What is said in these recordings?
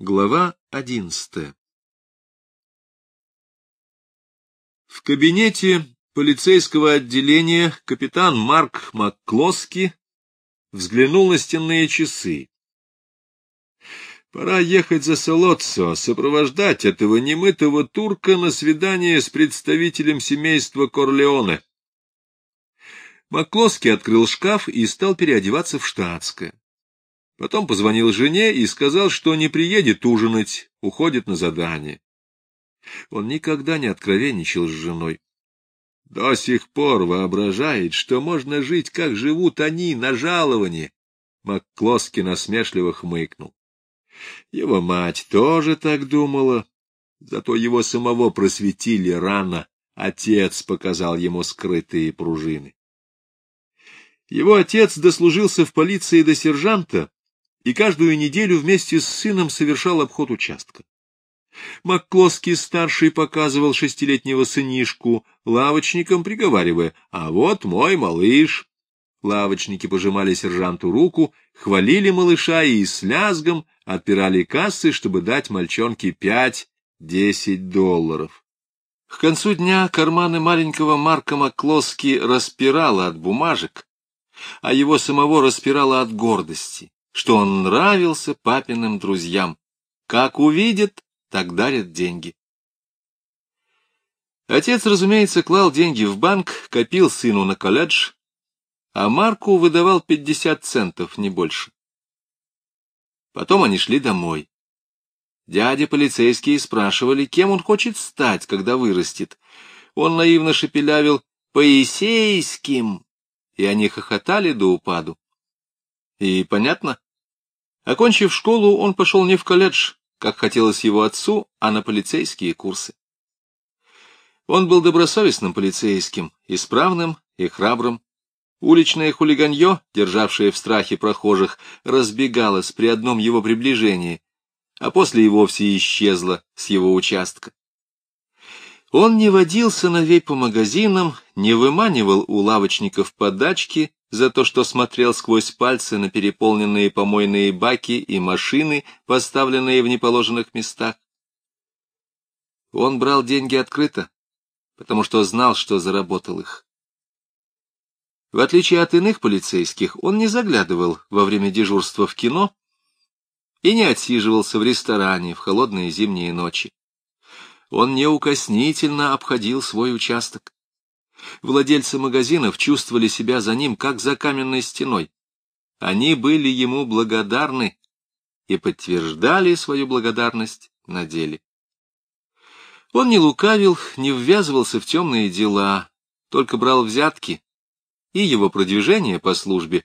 Глава одиннадцатая В кабинете полицейского отделения капитан Марк Макклоски взглянул на стенные часы. Пора ехать за Солоццо, сопровождать этого немытого турка на свидание с представителем семейства Корлеоне. Макклоски открыл шкаф и стал переодеваться в штатское. Потом позвонил жене и сказал, что не приедет ужинать, уходит на задание. Он никогда не откровенничал с женой. До сих пор воображает, что можно жить, как живут они, на жаловании. Макклоски насмешливо хмыкнул. Его мать тоже так думала, зато его самого просветили рано. Отец показал ему скрытые пружины. Его отец дослужился в полиции до сержанта и каждую неделю вместе с сыном совершал обход участка. Макклоский-старший показывал шестилетнего сынишку лавочникам, приговаривая, «А вот мой малыш». Лавочники пожимали сержанту руку, хвалили малыша и с лязгом отпирали кассы, чтобы дать мальчонке пять-десять долларов. К концу дня карманы маленького Марка Маклоски распирало от бумажек, а его самого распирало от гордости что он нравился папиным друзьям. Как увидят, так дарят деньги. Отец, разумеется, клал деньги в банк, копил сыну на колледж, а Марку выдавал пятьдесят центов, не больше. Потом они шли домой. Дяди полицейские спрашивали, кем он хочет стать, когда вырастет. Он наивно шепелявил «Поисейским», и они хохотали до упаду. И понятно, Окончив школу, он пошел не в колледж, как хотелось его отцу, а на полицейские курсы. Он был добросовестным полицейским, исправным и храбрым. Уличное хулиганье, державшее в страхе прохожих, разбегалось при одном его приближении, а после и вовсе исчезло с его участка. Он не водил сыновей по магазинам, не выманивал у лавочников подачки, за то, что смотрел сквозь пальцы на переполненные помойные баки и машины, поставленные в неположенных местах. Он брал деньги открыто, потому что знал, что заработал их. В отличие от иных полицейских, он не заглядывал во время дежурства в кино и не отсиживался в ресторане в холодные зимние ночи. Он неукоснительно обходил свой участок. Владельцы магазинов чувствовали себя за ним, как за каменной стеной. Они были ему благодарны и подтверждали свою благодарность на деле. Он не лукавил, не ввязывался в темные дела, только брал взятки, и его продвижение по службе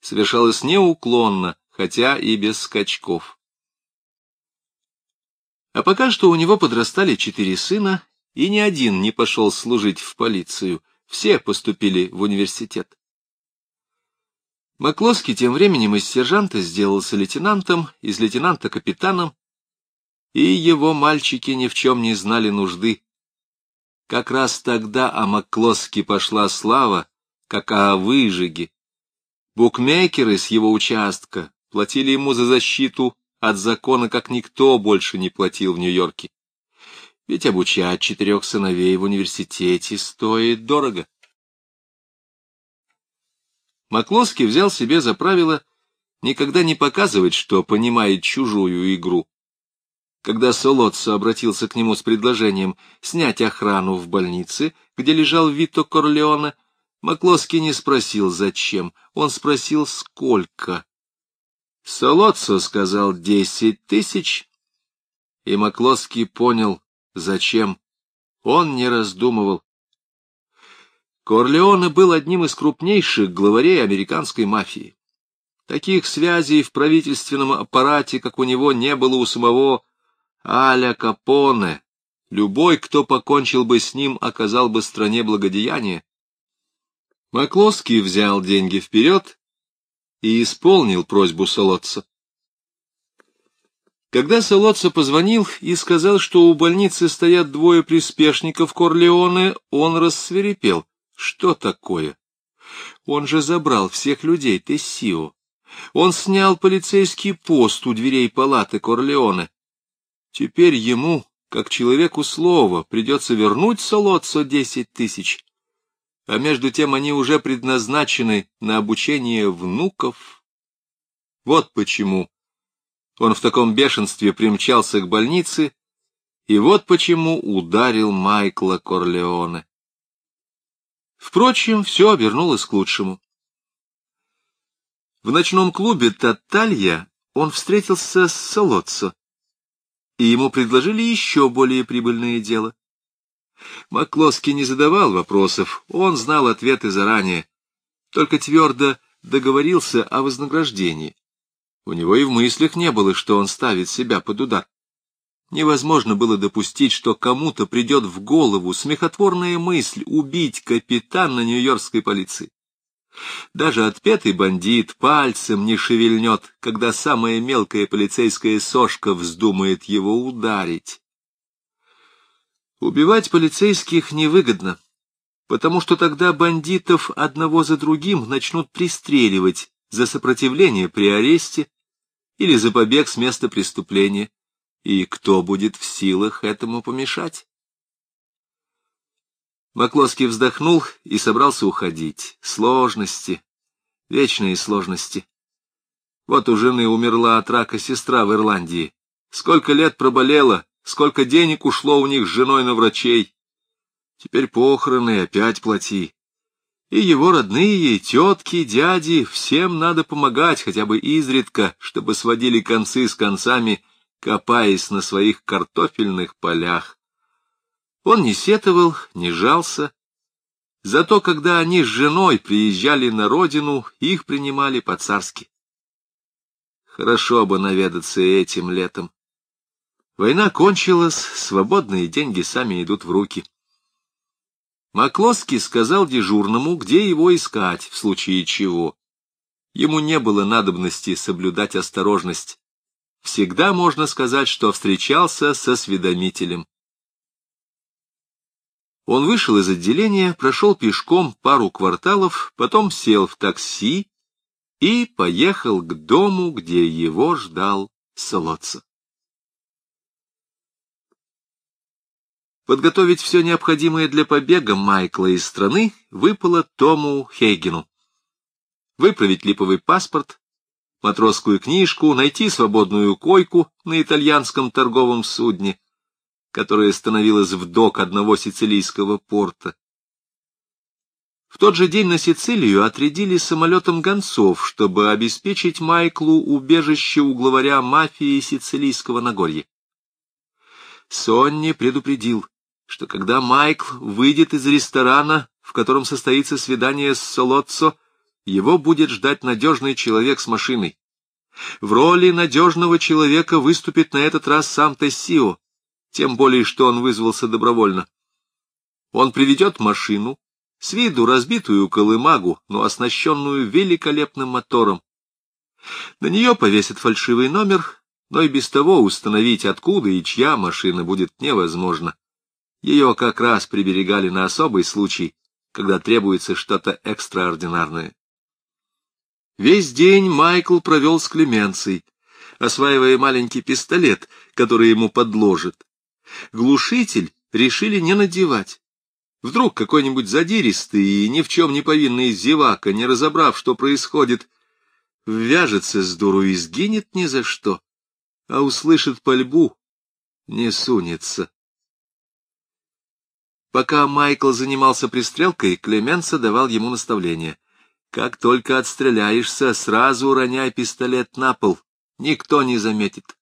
совершалось неуклонно, хотя и без скачков. А пока что у него подрастали четыре сына, и ни один не пошел служить в полицию, все поступили в университет. Маклоски тем временем из сержанта сделался лейтенантом, из лейтенанта капитаном, и его мальчики ни в чем не знали нужды. Как раз тогда о Маклоски пошла слава, как о выжиге. Букмекеры с его участка платили ему за защиту от закона, как никто больше не платил в Нью-Йорке. Ведь обучать четырех сыновей в университете стоит дорого. Маклоский взял себе за правило никогда не показывать, что понимает чужую игру. Когда Солоццо обратился к нему с предложением снять охрану в больнице, где лежал Вито Корлеоне, Маклоский не спросил, зачем, он спросил, сколько. Солоццо сказал десять тысяч, и Маклоский понял, Зачем? Он не раздумывал. Корлеоне был одним из крупнейших главарей американской мафии. Таких связей в правительственном аппарате, как у него, не было у самого Аля Капоне. Любой, кто покончил бы с ним, оказал бы стране благодеяние. Маклоский взял деньги вперед и исполнил просьбу Солоца. Когда Солоца позвонил и сказал, что у больницы стоят двое приспешников Корлеоне, он рассверепел. Что такое? Он же забрал всех людей Тессио. Он снял полицейский пост у дверей палаты Корлеоне. Теперь ему, как человеку слова, придется вернуть Солоццо десять тысяч. А между тем они уже предназначены на обучение внуков. Вот почему он в таком бешенстве примчался к больнице, и вот почему ударил Майкла Корлеоне. Впрочем, все обернулось к лучшему. В ночном клубе «Таталья» он встретился с Солоццо, и ему предложили еще более прибыльное дело. Маклоски не задавал вопросов, он знал ответы заранее, только твердо договорился о вознаграждении. У него и в мыслях не было, что он ставит себя под удар. Невозможно было допустить, что кому-то придет в голову смехотворная мысль убить капитана нью-йоркской полиции. Даже отпетый бандит пальцем не шевельнет, когда самая мелкая полицейская сошка вздумает его ударить. Убивать полицейских невыгодно, потому что тогда бандитов одного за другим начнут пристреливать за сопротивление при аресте или за побег с места преступления, и кто будет в силах этому помешать? Маклоский вздохнул и собрался уходить. Сложности, вечные сложности. Вот у жены умерла от рака сестра в Ирландии. Сколько лет проболела, сколько денег ушло у них с женой на врачей. Теперь похороны опять плати. И его родные, тетки, дяди, всем надо помогать хотя бы изредка, чтобы сводили концы с концами, копаясь на своих картофельных полях. Он не сетовал, не жался. Зато, когда они с женой приезжали на родину, их принимали по-царски. Хорошо бы наведаться этим летом. Война кончилась, свободные деньги сами идут в руки. Маклоский сказал дежурному, где его искать, в случае чего. Ему не было надобности соблюдать осторожность. Всегда можно сказать, что встречался со осведомителем. Он вышел из отделения, прошел пешком пару кварталов, потом сел в такси и поехал к дому, где его ждал Солоца. Подготовить все необходимое для побега Майкла из страны выпало Тому Хейгену. Выправить липовый паспорт, матросскую книжку, найти свободную койку на итальянском торговом судне — которая становилась в док одного сицилийского порта. В тот же день на Сицилию отрядили самолетом гонцов, чтобы обеспечить Майклу убежище у главаря мафии сицилийского Нагорья. Сонни предупредил, что когда Майкл выйдет из ресторана, в котором состоится свидание с Солоццо, его будет ждать надежный человек с машиной. В роли надежного человека выступит на этот раз сам Тессио, тем более, что он вызвался добровольно. Он приведет машину, с виду разбитую колымагу, но оснащенную великолепным мотором. На нее повесят фальшивый номер, но и без того установить, откуда и чья машина будет невозможно. Ее как раз приберегали на особый случай, когда требуется что-то экстраординарное. Весь день Майкл провел с Клеменцией, осваивая маленький пистолет, который ему подложит. Глушитель решили не надевать. Вдруг какой-нибудь задиристый и ни в чем не повинный зевака, не разобрав, что происходит, вяжется с дуру и сгинет ни за что, а услышит пальбу, не сунется. Пока Майкл занимался пристрелкой, Клеменса давал ему наставление. Как только отстреляешься, сразу роняй пистолет на пол, никто не заметит.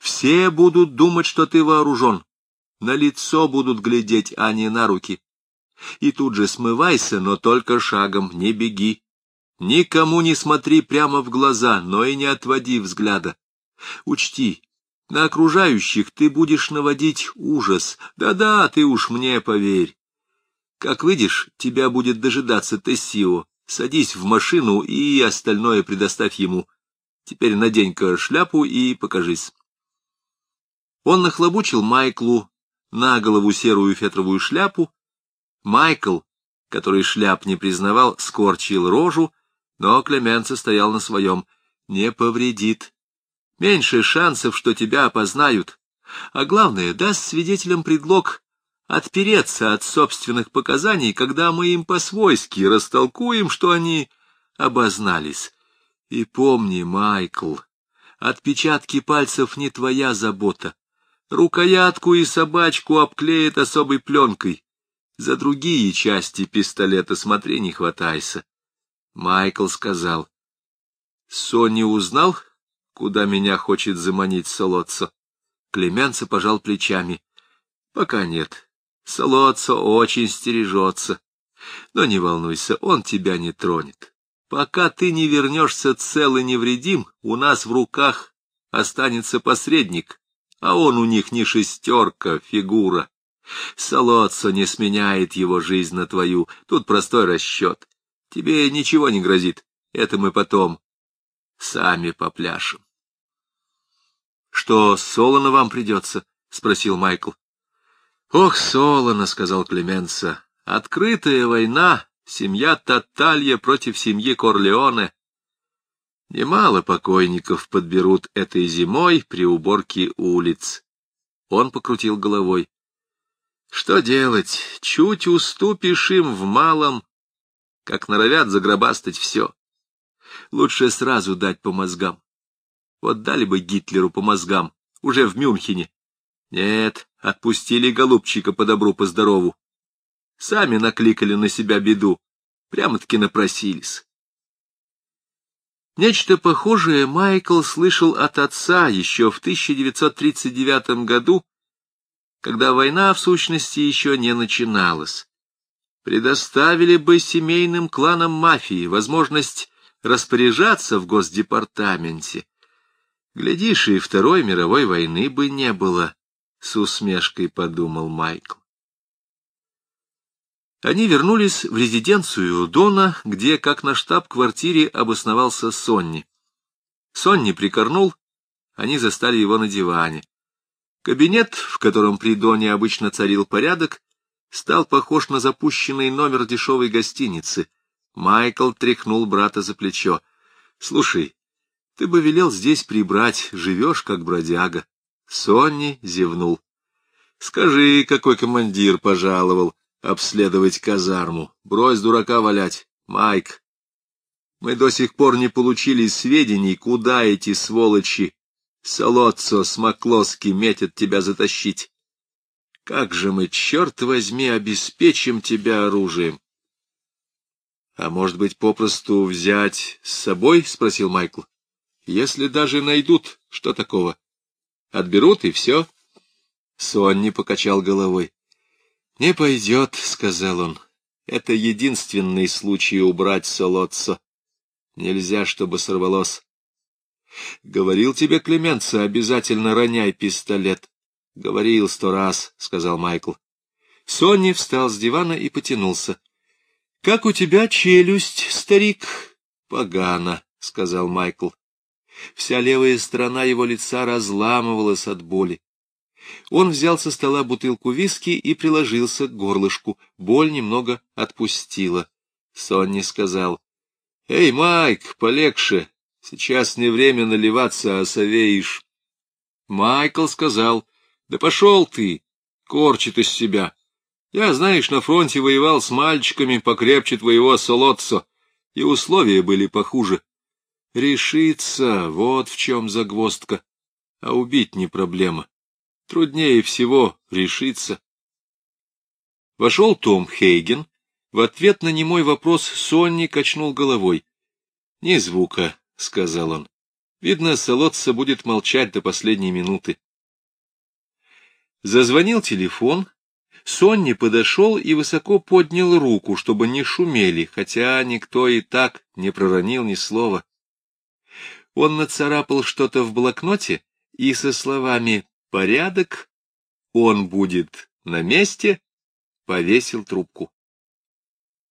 Все будут думать, что ты вооружен. На лицо будут глядеть, а не на руки. И тут же смывайся, но только шагом, не беги. Никому не смотри прямо в глаза, но и не отводи взгляда. Учти, на окружающих ты будешь наводить ужас. Да-да, ты уж мне поверь. Как выйдешь, тебя будет дожидаться Тессио. Садись в машину и остальное предоставь ему. Теперь надень-ка шляпу и покажись. Он нахлобучил Майклу на голову серую фетровую шляпу. Майкл, который шляп не признавал, скорчил рожу, но Клеменца стоял на своем. не повредит. Меньше шансов, что тебя опознают. А главное, даст свидетелям предлог отпереться от собственных показаний, когда мы им по-свойски растолкуем, что они обознались. И помни, Майкл, отпечатки пальцев не твоя забота. Рукоятку и собачку обклеят особой пленкой. За другие части пистолета смотри, не хватайся. Майкл сказал. Сони узнал, куда меня хочет заманить Солоццо? Клеменца пожал плечами. Пока нет. Солоццо очень стережется. Но не волнуйся, он тебя не тронет. Пока ты не вернешься цел и невредим, у нас в руках останется посредник, а он у них не шестерка, фигура. Солоццо не сменяет его жизнь на твою, тут простой расчет. Тебе ничего не грозит, это мы потом сами попляшем. — Что, солоно вам придется? — спросил Майкл. — Ох, солоно, — сказал Клеменса, — открытая война, семья Таталья против семьи Корлеоне. Немало покойников подберут этой зимой при уборке улиц. Он покрутил головой. Что делать? Чуть уступишь им в малом, как норовят загробастать все. Лучше сразу дать по мозгам. Вот дали бы Гитлеру по мозгам, уже в Мюнхене. Нет, отпустили голубчика по добру, по здорову. Сами накликали на себя беду, прямо-таки напросились. Нечто похожее Майкл слышал от отца еще в 1939 году, когда война, в сущности, еще не начиналась. Предоставили бы семейным кланам мафии возможность распоряжаться в Госдепартаменте. Глядишь, и Второй мировой войны бы не было, — с усмешкой подумал Майкл. Они вернулись в резиденцию Дона, где, как на штаб-квартире, обосновался Сонни. Сонни прикорнул, они застали его на диване. Кабинет, в котором при Доне обычно царил порядок, стал похож на запущенный номер дешевой гостиницы. Майкл тряхнул брата за плечо. — Слушай, ты бы велел здесь прибрать, живешь как бродяга. Сонни зевнул. — Скажи, какой командир пожаловал обследовать казарму. Брось дурака валять, Майк. Мы до сих пор не получили сведений, куда эти сволочи Солоццо с Маклоски метят тебя затащить. Как же мы, черт возьми, обеспечим тебя оружием? — А может быть, попросту взять с собой? — спросил Майкл. — Если даже найдут, что такого? Отберут, и все. Сонни покачал головой. — Не пойдет, — сказал он. — Это единственный случай убрать Солоццо. Нельзя, чтобы сорвалось. — Говорил тебе, Клеменца, обязательно роняй пистолет. — Говорил сто раз, — сказал Майкл. Сонни встал с дивана и потянулся. — Как у тебя челюсть, старик? — Погано, — сказал Майкл. Вся левая сторона его лица разламывалась от боли. Он взял со стола бутылку виски и приложился к горлышку. Боль немного отпустила. Сонни сказал. — Эй, Майк, полегче. Сейчас не время наливаться, а совеешь. Майкл сказал. — Да пошел ты, корчит из себя. Я, знаешь, на фронте воевал с мальчиками покрепче твоего солодца, и условия были похуже. Решиться — вот в чем загвоздка, а убить не проблема. Труднее всего решиться. Вошел Том Хейген. В ответ на немой вопрос Сонни качнул головой. — Ни звука, — сказал он. — Видно, Солодца будет молчать до последней минуты. Зазвонил телефон. Сонни подошел и высоко поднял руку, чтобы не шумели, хотя никто и так не проронил ни слова. Он нацарапал что-то в блокноте и со словами порядок, он будет на месте, повесил трубку.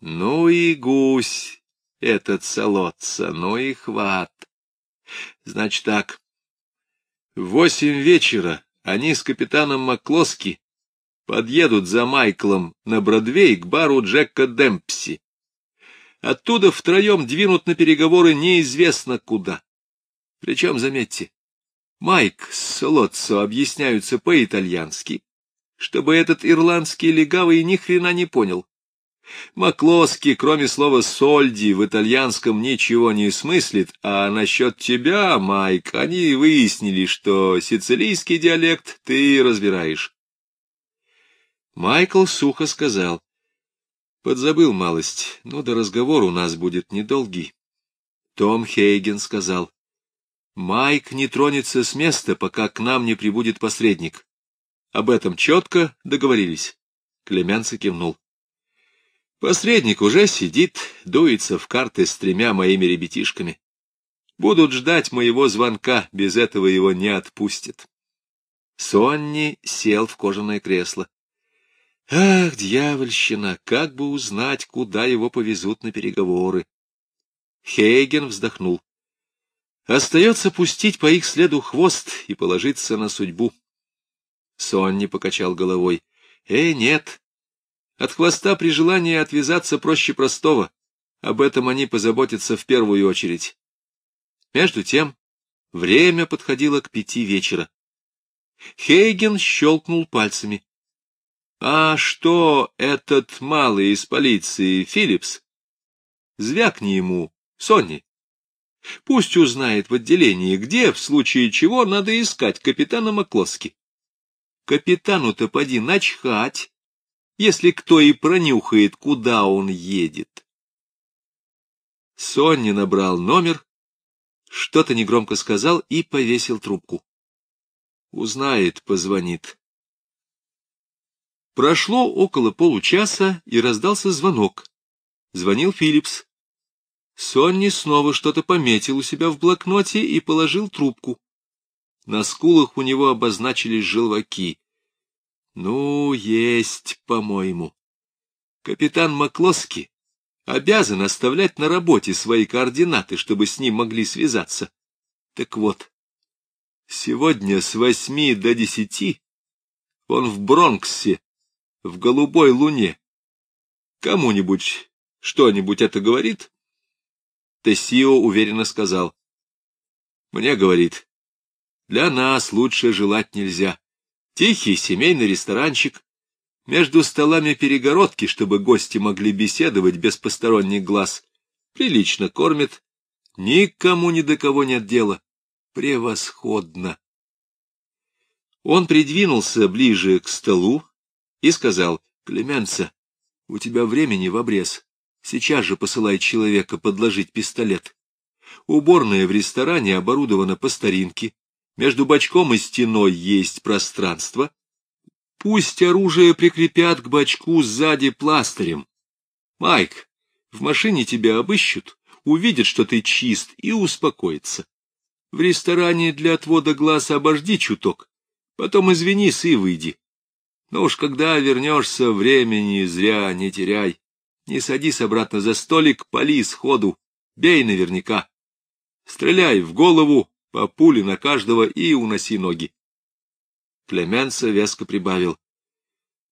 Ну и гусь этот солодца, ну и хват. Значит так, в восемь вечера они с капитаном Маклоски подъедут за Майклом на Бродвей к бару Джека Демпси. Оттуда втроем двинут на переговоры неизвестно куда. Причем, заметьте, Майк с Солоццо объясняются по-итальянски, чтобы этот ирландский легавый ни хрена не понял. Маклоски, кроме слова «сольди», в итальянском ничего не смыслит, а насчет тебя, Майк, они выяснили, что сицилийский диалект ты разбираешь. Майкл сухо сказал. Подзабыл малость, но до разговора у нас будет недолгий. Том Хейген сказал. Майк не тронется с места, пока к нам не прибудет посредник. Об этом четко договорились. Клеменци кивнул. Посредник уже сидит, дуется в карты с тремя моими ребятишками. Будут ждать моего звонка, без этого его не отпустят. Сонни сел в кожаное кресло. Ах, дьявольщина, как бы узнать, куда его повезут на переговоры. Хейген вздохнул. Остается пустить по их следу хвост и положиться на судьбу. Сонни покачал головой. Э, нет. От хвоста при желании отвязаться проще простого. Об этом они позаботятся в первую очередь. Между тем, время подходило к пяти вечера. Хейген щелкнул пальцами. А что этот малый из полиции, Филлипс? Звякни ему, Сонни. Пусть узнает в отделении, где, в случае чего, надо искать капитана Маклоски. Капитану-то поди начхать, если кто и пронюхает, куда он едет. Сонни набрал номер, что-то негромко сказал и повесил трубку. Узнает, позвонит. Прошло около получаса, и раздался звонок. Звонил Филлипс. Сонни снова что-то пометил у себя в блокноте и положил трубку. На скулах у него обозначились желваки. Ну, есть, по-моему. Капитан Маклоски обязан оставлять на работе свои координаты, чтобы с ним могли связаться. Так вот, сегодня с восьми до десяти он в Бронксе в голубой луне. Кому-нибудь что-нибудь это говорит? Тессио уверенно сказал. Мне говорит, для нас лучше желать нельзя. Тихий семейный ресторанчик, между столами перегородки, чтобы гости могли беседовать без посторонних глаз. Прилично кормят, никому ни до кого нет дела. Превосходно. Он придвинулся ближе к столу, и сказал, «Клеменца, у тебя времени в обрез. Сейчас же посылай человека подложить пистолет. Уборная в ресторане оборудована по старинке. Между бачком и стеной есть пространство. Пусть оружие прикрепят к бачку сзади пластырем. Майк, в машине тебя обыщут, увидят, что ты чист, и успокоятся. В ресторане для отвода глаз обожди чуток, потом извинись и выйди. Но уж когда вернешься, времени зря не теряй. Не садись обратно за столик, пали сходу, бей наверняка. Стреляй в голову, по пуле на каждого и уноси ноги. Клеменса веско прибавил.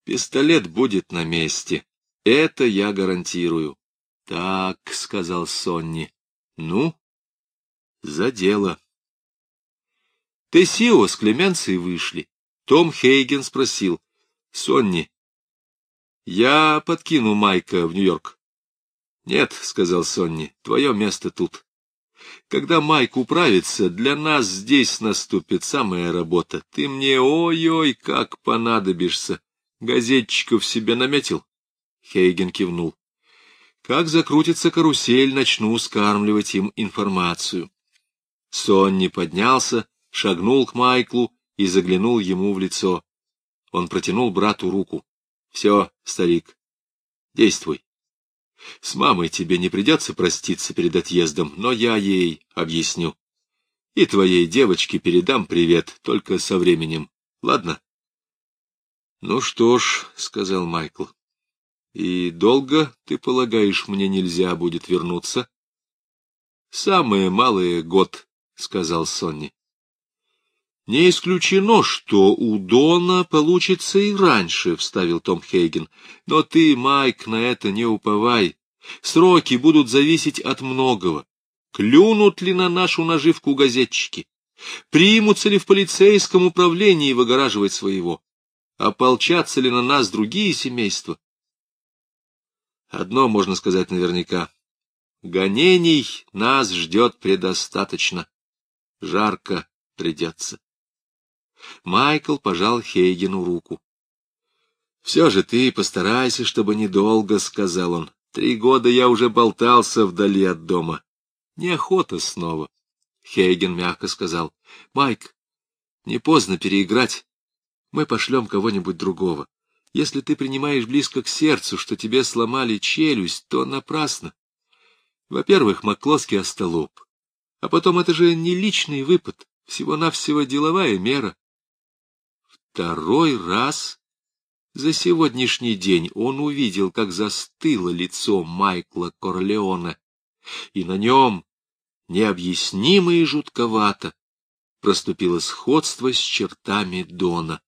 Пистолет будет на месте. Это я гарантирую. Так, — сказал Сонни. Ну, за дело. Тессио с Клеменцией вышли. Том Хейген спросил. Сонни. Я подкину Майка в Нью-Йорк. Нет, сказал Сонни, твое место тут. Когда Майк управится, для нас здесь наступит самая работа. Ты мне ой-ой, как понадобишься. Газетчиков себе наметил? Хейген кивнул. Как закрутится карусель, начну скармливать им информацию. Сонни поднялся, шагнул к Майклу и заглянул ему в лицо. Он протянул брату руку. — Все, старик, действуй. С мамой тебе не придется проститься перед отъездом, но я ей объясню. И твоей девочке передам привет, только со временем. Ладно? — Ну что ж, — сказал Майкл, — и долго, ты полагаешь, мне нельзя будет вернуться? — Самое малое год, — сказал Сонни. Не исключено, что у Дона получится и раньше, — вставил Том Хейген. Но ты, Майк, на это не уповай. Сроки будут зависеть от многого. Клюнут ли на нашу наживку газетчики? Примутся ли в полицейском управлении выгораживать своего? Ополчатся ли на нас другие семейства? Одно можно сказать наверняка. Гонений нас ждет предостаточно. Жарко придется. Майкл пожал Хейгену руку. — Все же ты постарайся, чтобы недолго, — сказал он. — Три года я уже болтался вдали от дома. Неохота снова. Хейген мягко сказал. — Майк, не поздно переиграть. Мы пошлем кого-нибудь другого. Если ты принимаешь близко к сердцу, что тебе сломали челюсть, то напрасно. Во-первых, Маклоски остолоп. А потом это же не личный выпад, всего-навсего деловая мера. Второй раз за сегодняшний день он увидел, как застыло лицо Майкла Корлеона, и на нем, необъяснимо и жутковато, проступило сходство с чертами Дона.